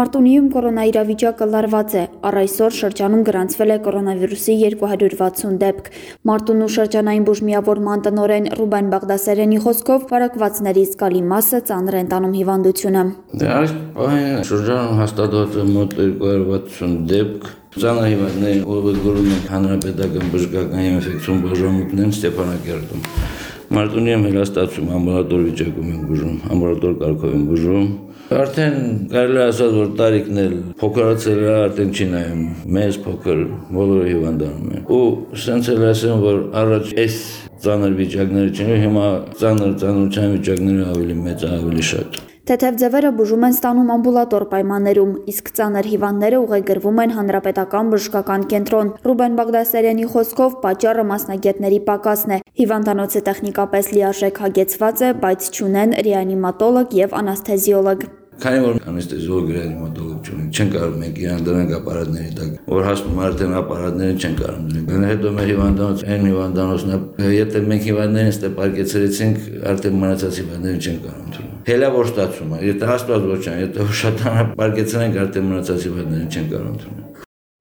Մարտունիում կորոնաիրավիճակը լարված է։ Առ այսօր շրջանում գրանցվել է կորոնավիրուսի 280 դեպք։ Մարտունու շրջանային բուժմիավորման տնօրեն Ռուբեն Բաղդասարյանի խոսքով վարակվածների զգալի մասը ծանր են տանում հիվանդությունը։ Դե այս պահին շրջանում հաստատված է մոտ 260 դեպք։ ով գրում են հանրապետական բժշկական ինֆեկցիոն բաժանմունքներն Ստեփանակերտում։ Մարտունիում հելաստացում ամբուլատոր վիճակում են բուժում, ամբուլատոր կարգով են բուժում։ Արդեն կարելի ասած, որ տարիքն էլ փոքրացել է, արդեն չի նայում, մեծ փոքր բոլորը հիվանդանում են։ Ու սենց էլ ասեմ, որ առաջ այս ծանր վիճակները չեն, հիմա ծանր ծանրության վիճակները ավելի մեծ, ավելի շատ։ Թեթև ձևերը բուժում են ստանում ամբուլատոր պայմաններում, իսկ ծանր հիվանդները ուղեգրվում են հանրապետական բժշկական կենտրոն։ Ռուբեն Բաղդասարյանի խոսքով պատճառը մասնագետների պակասն է։ Հիվանդանոցը տեխնիկապես լիարժեք հագեցված է, բայց չունեն ռեանիմատոլոգ եւ անասթեզիոլոգ։ Քանի որ անեստեզիոլոգ ռեանիմատոլոգ չունեն, չեն կարող մենք իրան դրանք ապարատների տակ, որ հասնում արդեն ապարատները չեն կարող դնել։ Գնա հետո մեր հիվանդանոց, այն հիվանդանոցն է, եթե մենք հիվանդներին ստե պարկեցրեցինք, արդեն մնացած հիվանդները չեն կարող դնել։ Հելա որ ստացվում է, եթե հաստատ ոչ չան, եթե շատ պարկեցնենք, արդեն մնացած հիվանդները չեն կարող դնել։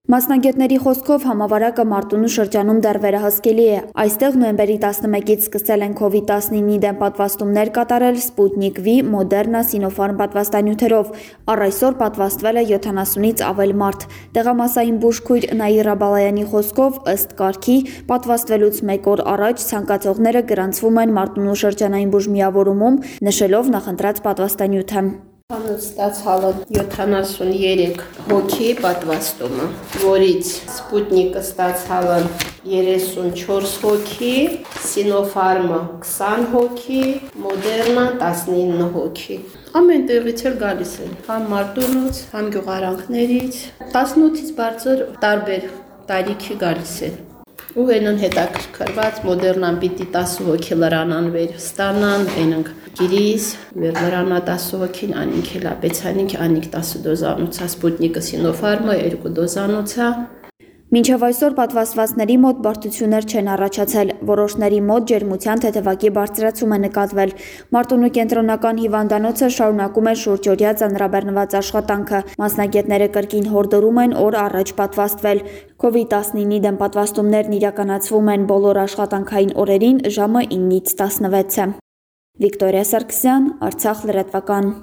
Մասնագետների խոսքով համավարակը Մարտունու շրջանում դեռ վերահսկելի է։ Այստեղ նոյեմբերի 11-ից սկսել են COVID-19-ի դեմ պատվաստումներ կատարել Sputnik V, Moderna, Sinopharm պատվաստանյութերով։ Առ այսօր պատվաստվել է 70-ից ավել մարդ։ Տեղամասային բուժքույր Նաիրա Բալայանի խոսքով ըստ կարգի պատվաստվելուց 1 օր առաջ ցանկացողները գրանցվում են Մարտունու շրջանային բուժմիավորումում, նշելով նախընտրած պատվաստանյութը։ Անոց ստացալը 73 հոգի պատվաստումը, որից Սպուտնիկը ստացալը 34 հոգի, Սինոֆարմը 20 հոգի, Մոդերնան 19 հոգի։ Ամեն տեղից էլ գալիս են, համ Մարտունուց, համ գյուղարանքներից, 18-ից բարձր տարբեր տարիքի գալիս են ու հենն հետաքրքրված մոդեռնան պիտի 10 հոգի լրանան վեր ստանան, այնք գիրիս, վեր լրանա 10 հոգին, անինք հելա պեցանինք, անինք 10 դոզանոցա, սպուտնիկը սինոֆարմը 2 դոզանոցա, Մինչև այսօր պատվաստվածների մոտ բարդություններ չեն առաջացել, որոշների մոտ ջերմության թեթևակի բարձրացում է նկատվել։ Մարտունու կենտրոնական հիվանդանոցը շարունակում է շուրջօրյա ծանրաբեռնված աշխատանքը։ Մասնագետները կրկին հորդորում են օր առաջ պատվաստվել։ COVID-19-ի դեմ պատվաստումներն իրականացվում են բոլոր աշխատանքային օրերին ժամը 9-ից 16-ը։ Վիկտորիա Սարգսյան, Արցախ լրատվական։